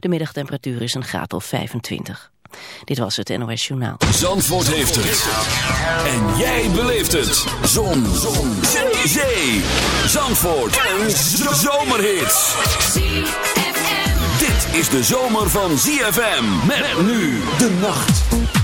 De middagtemperatuur is een graad of 25. Dit was het NOS Journaal. Zandvoort heeft het. En jij beleeft het. Zon. Zon. Zee. Zandvoort. Een zomerhit. Dit is de zomer van ZFM. Met nu de nacht.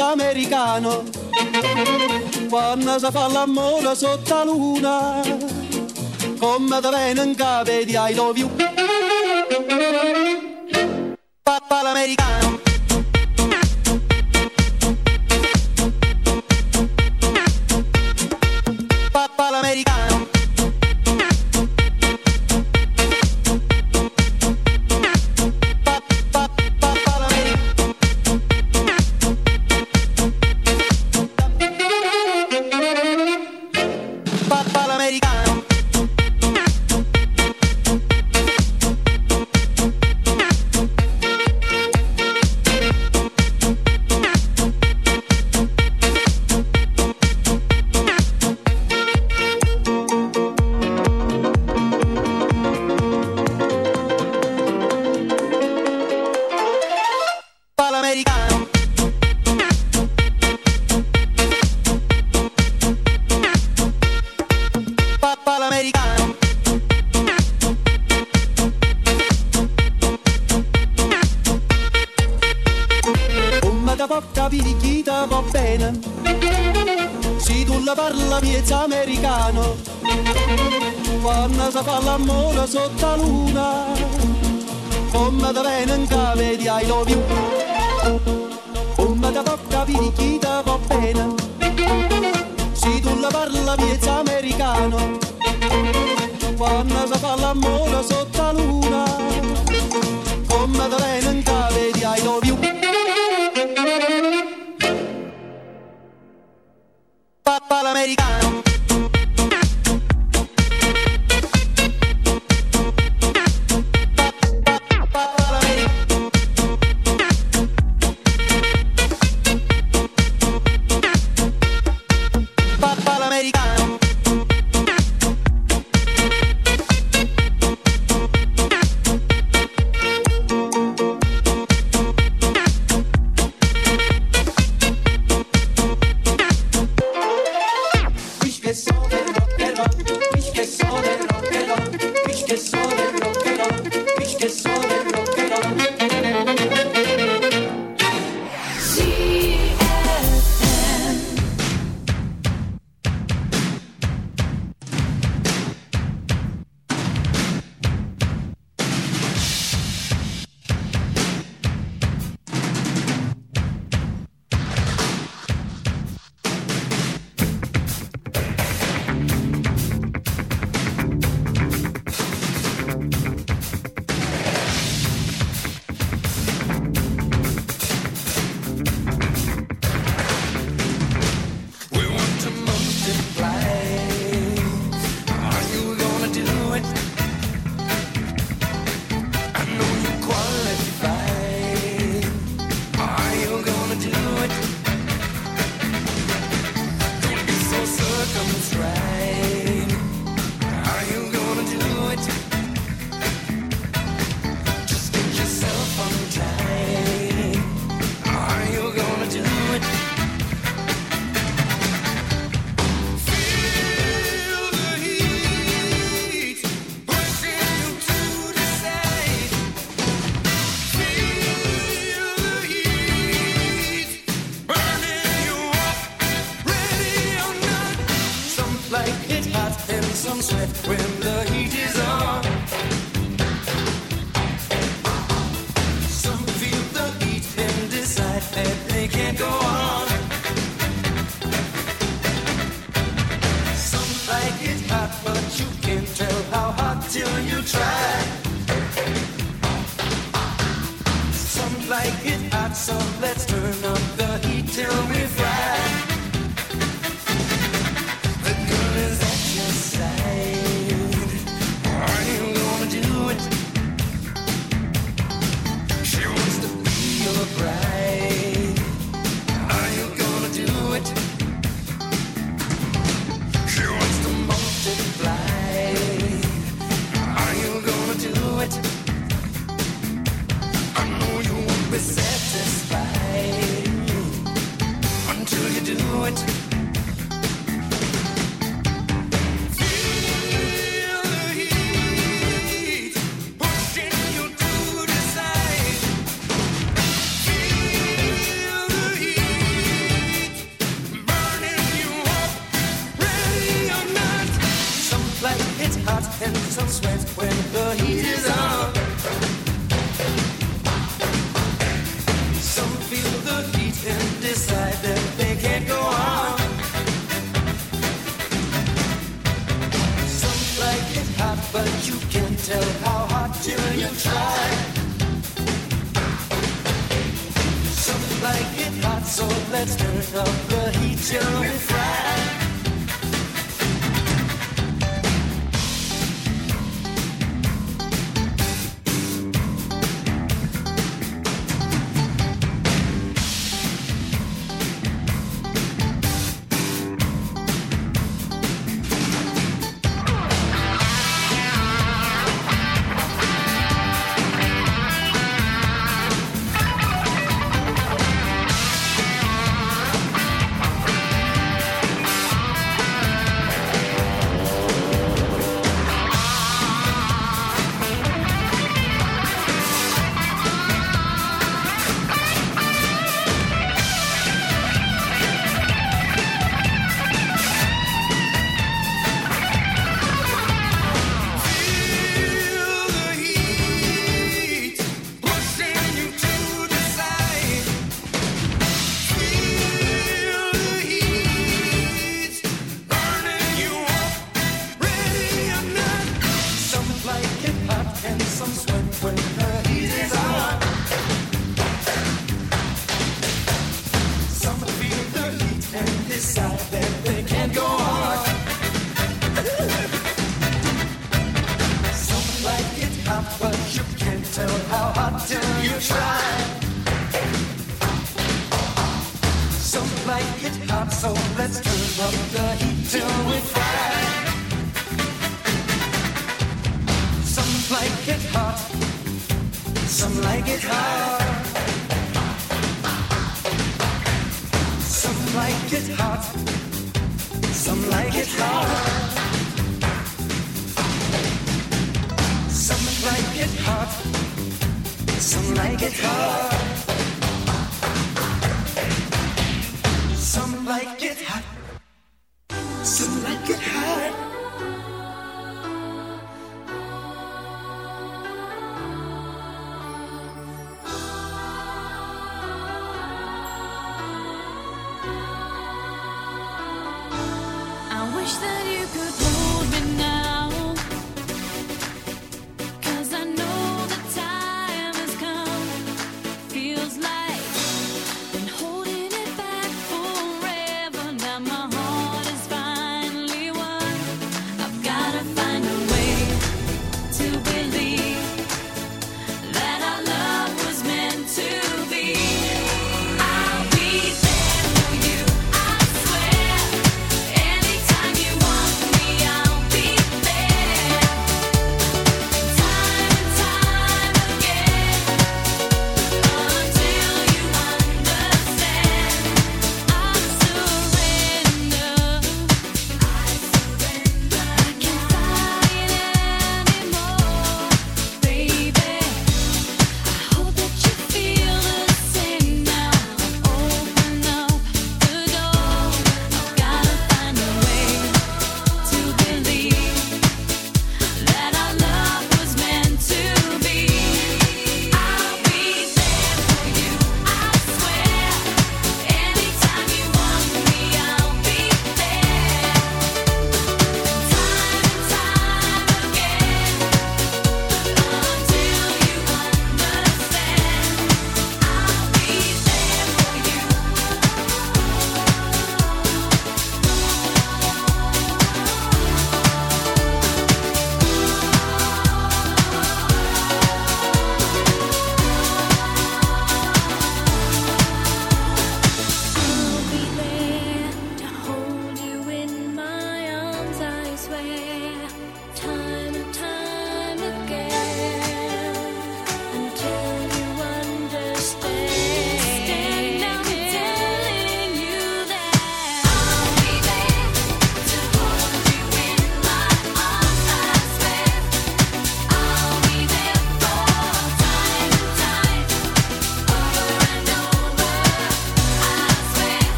Americano quando si fa l'amore sotto la luna come da bene in capo di I love you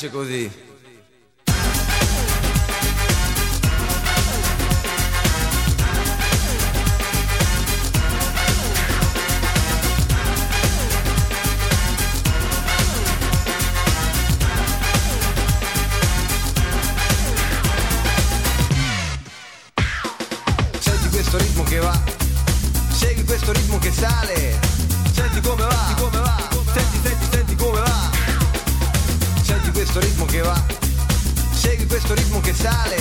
piace così. sale.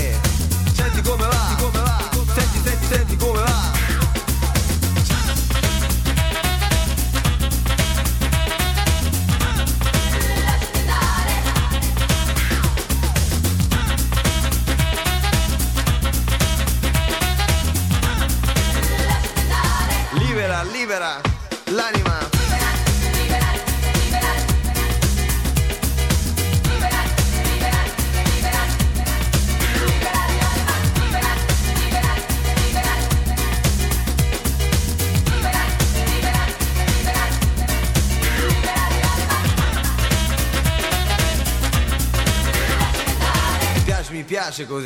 Clásicos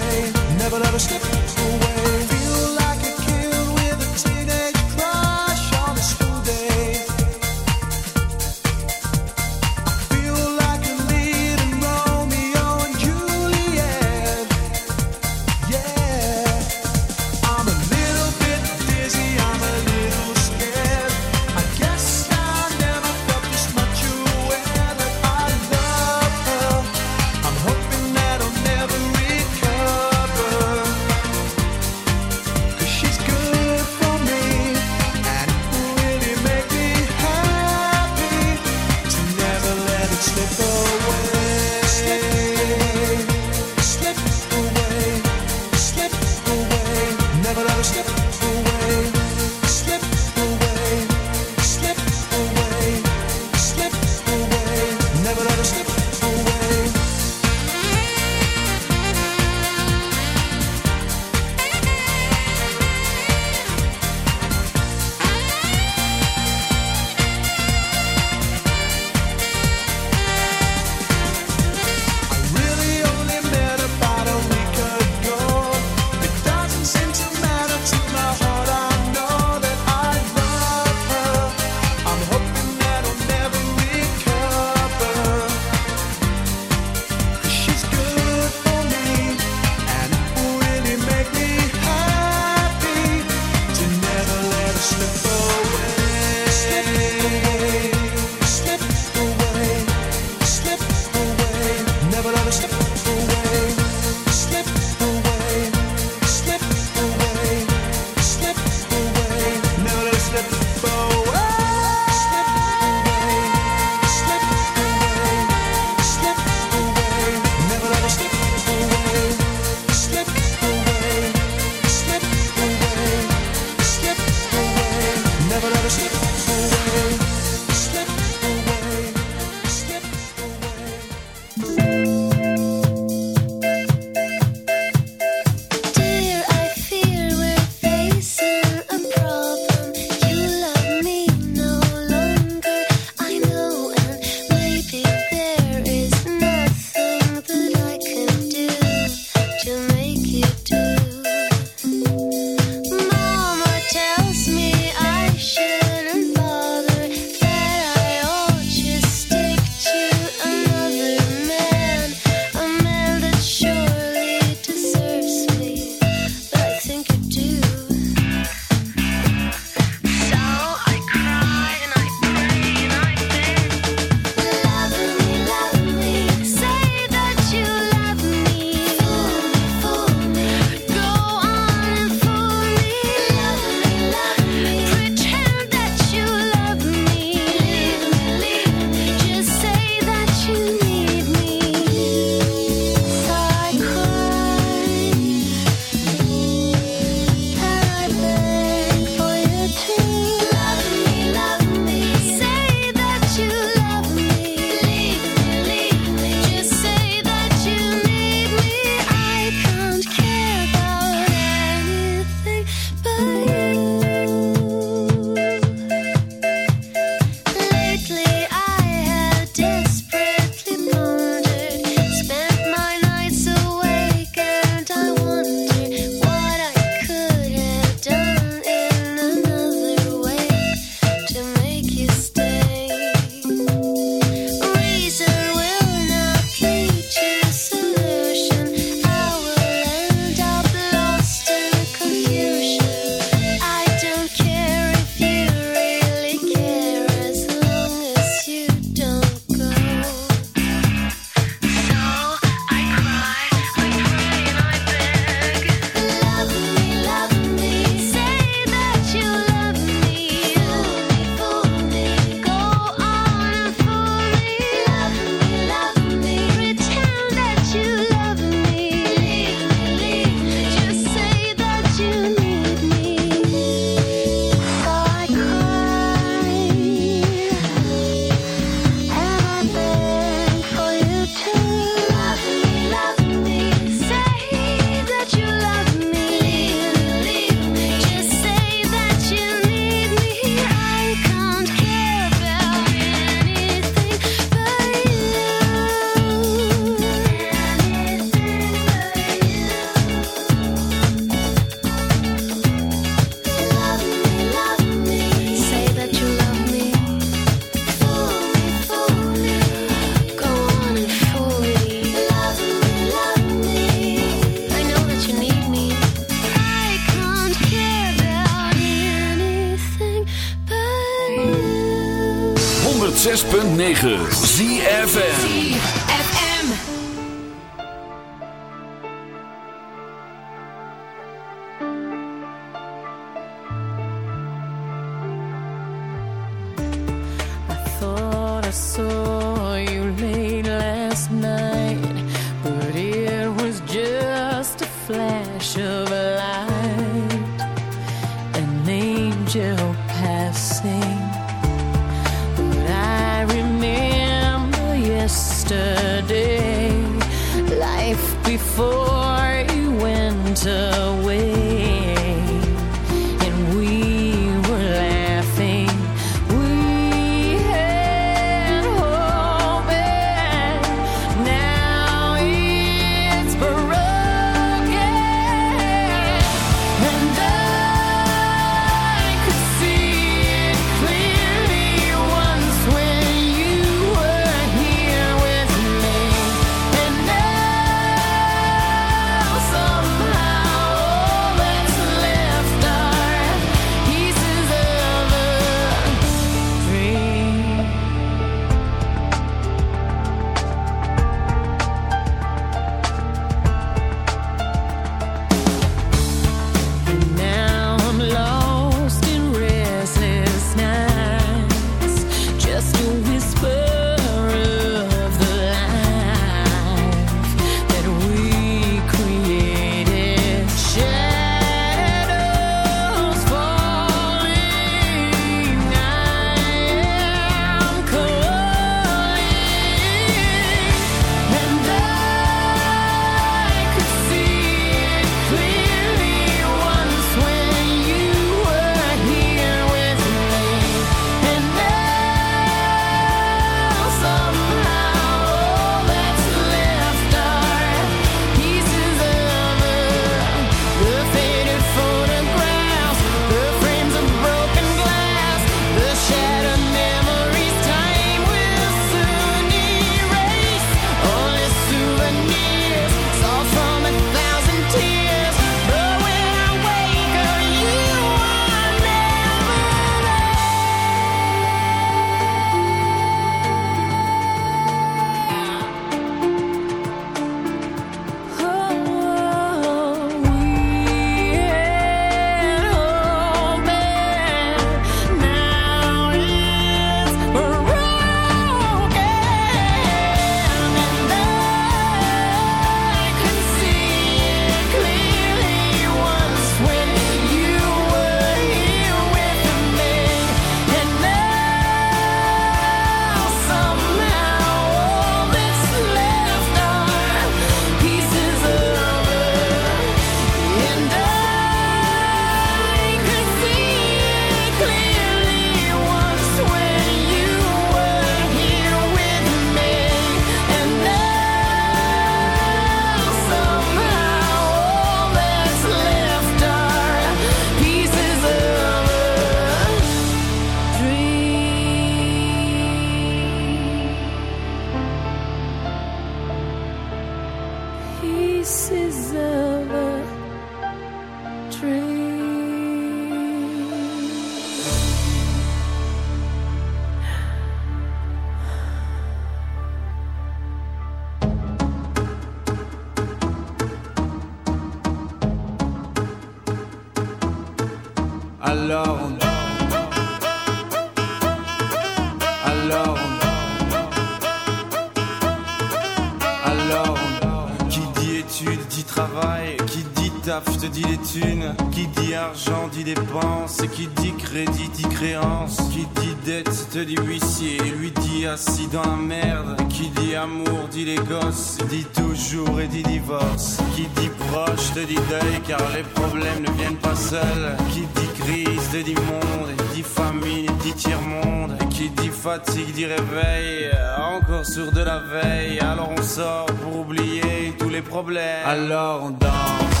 fatigue d'y réveil, euh, encore sur de la veille. Alors on sort pour oublier tous les problèmes. Alors on danse.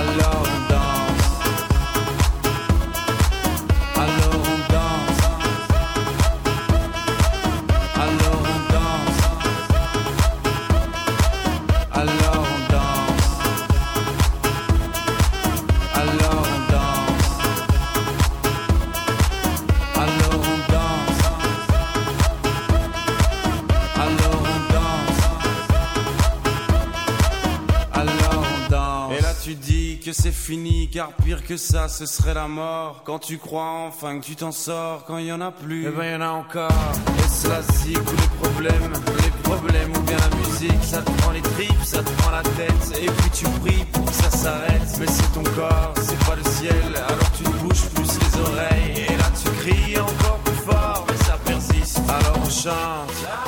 Alors on que c'est fini, car pire que ça, ce serait la mort. Quand tu crois enfin que tu t'en sors, quand il y en a plus, eh ben y en a encore. Et cela ou les problèmes, les problèmes ou bien la musique, ça te prend les tripes, ça te prend la tête, et puis tu pries pour que ça s'arrête. Mais c'est ton corps, c'est pas le ciel, alors tu te bouges plus les oreilles, et là tu cries encore plus fort, mais ça persiste. Alors on chante.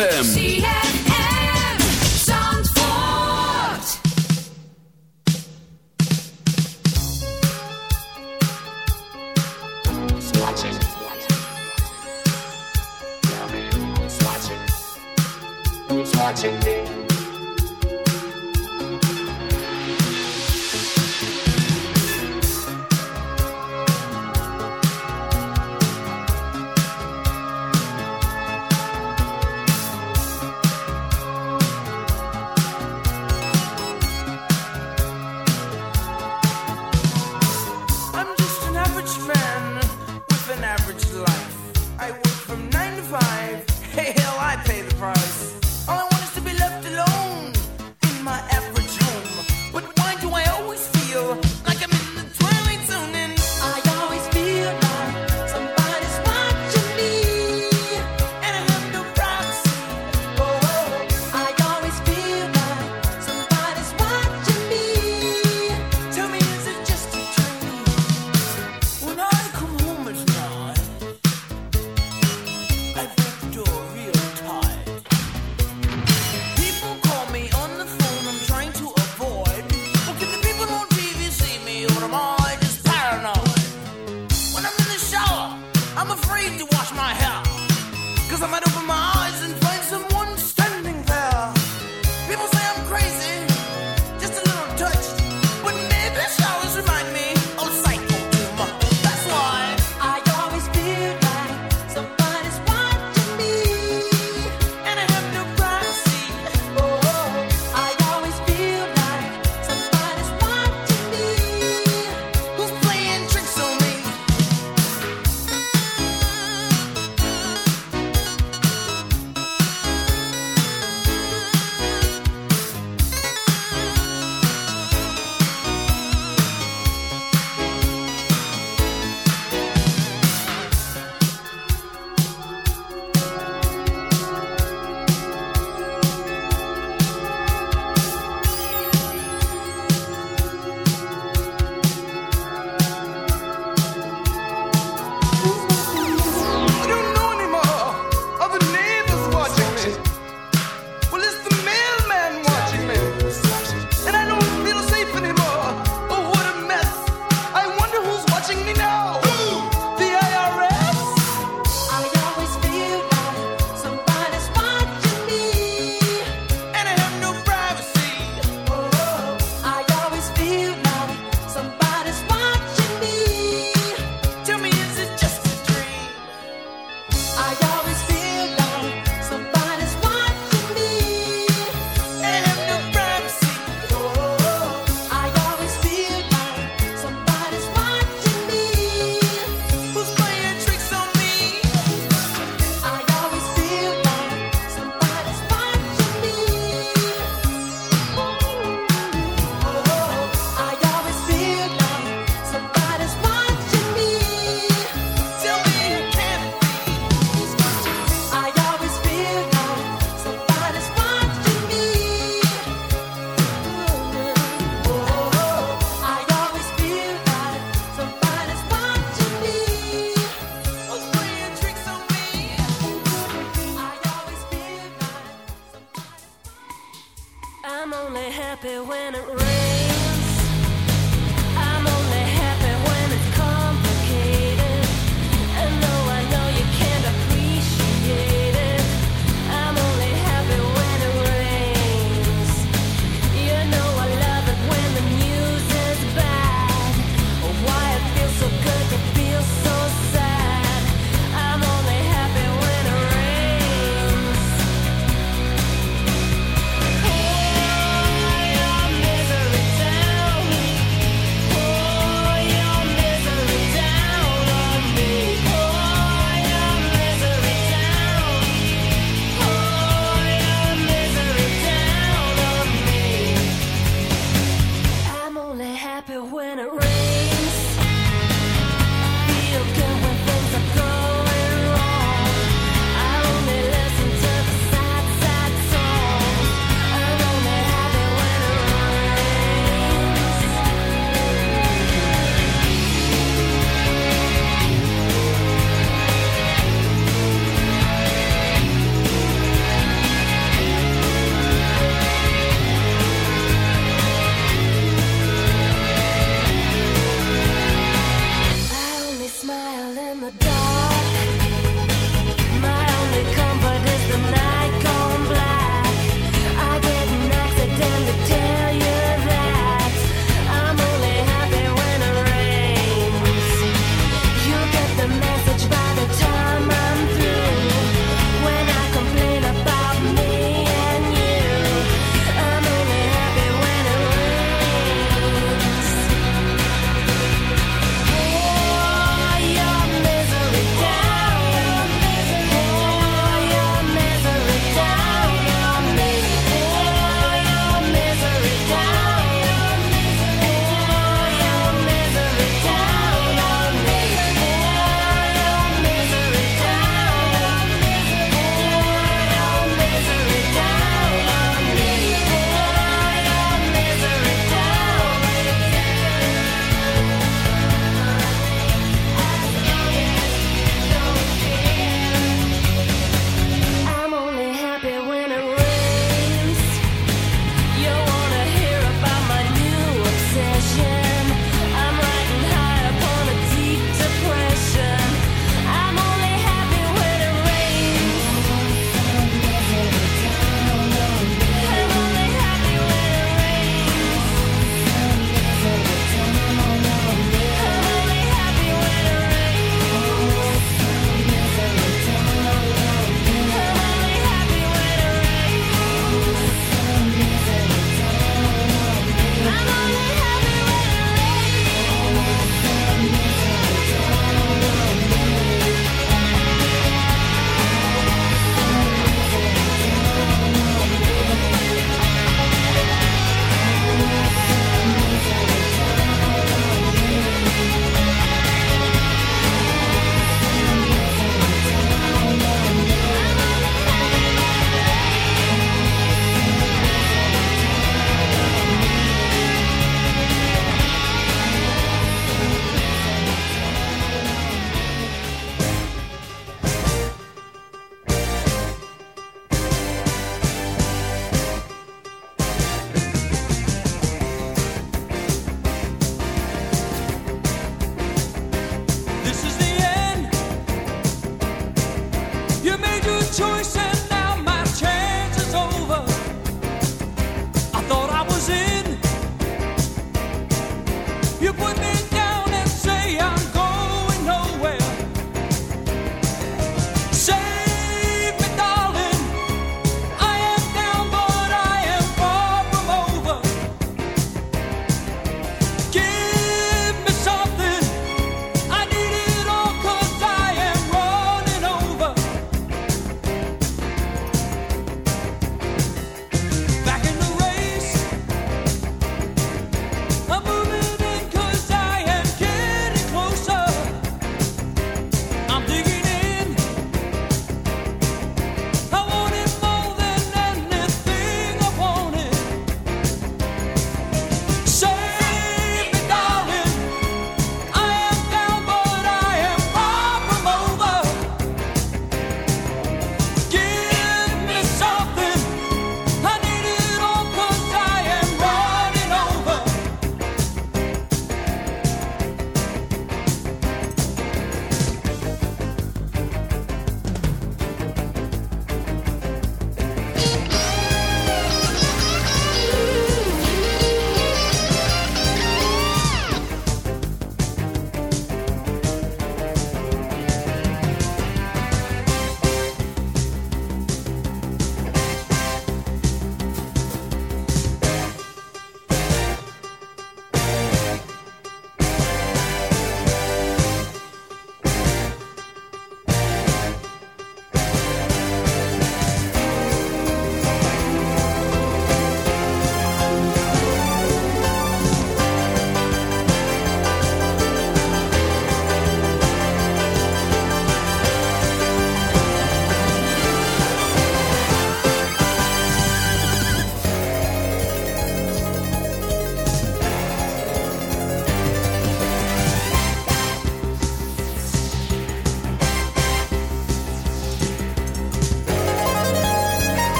Them.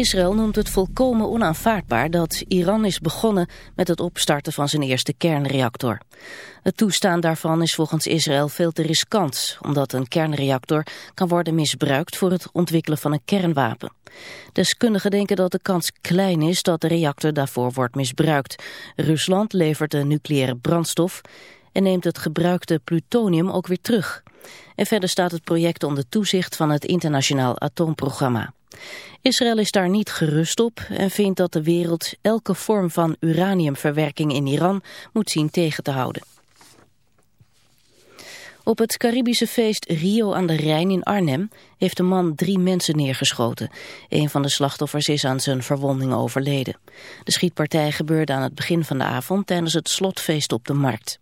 Israël noemt het volkomen onaanvaardbaar dat Iran is begonnen met het opstarten van zijn eerste kernreactor. Het toestaan daarvan is volgens Israël veel te riskant, omdat een kernreactor kan worden misbruikt voor het ontwikkelen van een kernwapen. Deskundigen denken dat de kans klein is dat de reactor daarvoor wordt misbruikt. Rusland levert de nucleaire brandstof en neemt het gebruikte plutonium ook weer terug. En verder staat het project onder toezicht van het internationaal atoomprogramma. Israël is daar niet gerust op en vindt dat de wereld elke vorm van uraniumverwerking in Iran moet zien tegen te houden. Op het Caribische feest Rio aan de Rijn in Arnhem heeft een man drie mensen neergeschoten. Een van de slachtoffers is aan zijn verwondingen overleden. De schietpartij gebeurde aan het begin van de avond tijdens het slotfeest op de markt.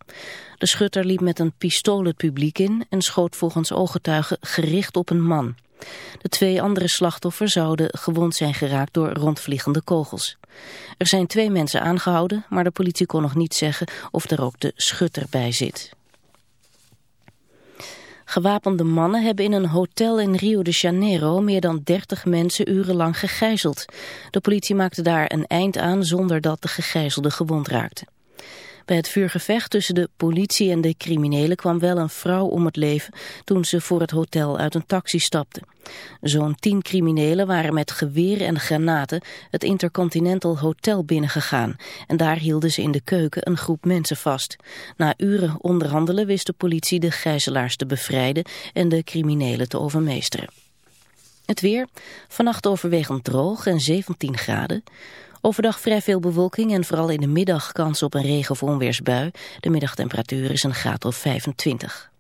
De schutter liep met een pistool het publiek in en schoot volgens ooggetuigen gericht op een man. De twee andere slachtoffers zouden gewond zijn geraakt door rondvliegende kogels. Er zijn twee mensen aangehouden, maar de politie kon nog niet zeggen of er ook de schutter bij zit. Gewapende mannen hebben in een hotel in Rio de Janeiro meer dan 30 mensen urenlang gegijzeld. De politie maakte daar een eind aan zonder dat de gegijzelden gewond raakten. Bij het vuurgevecht tussen de politie en de criminelen kwam wel een vrouw om het leven toen ze voor het hotel uit een taxi stapte. Zo'n tien criminelen waren met geweren en granaten het Intercontinental Hotel binnengegaan en daar hielden ze in de keuken een groep mensen vast. Na uren onderhandelen wist de politie de gijzelaars te bevrijden en de criminelen te overmeesteren. Het weer, vannacht overwegend droog en 17 graden. Overdag vrij veel bewolking en vooral in de middag kans op een regen- of onweersbui. De middagtemperatuur is een graad of 25.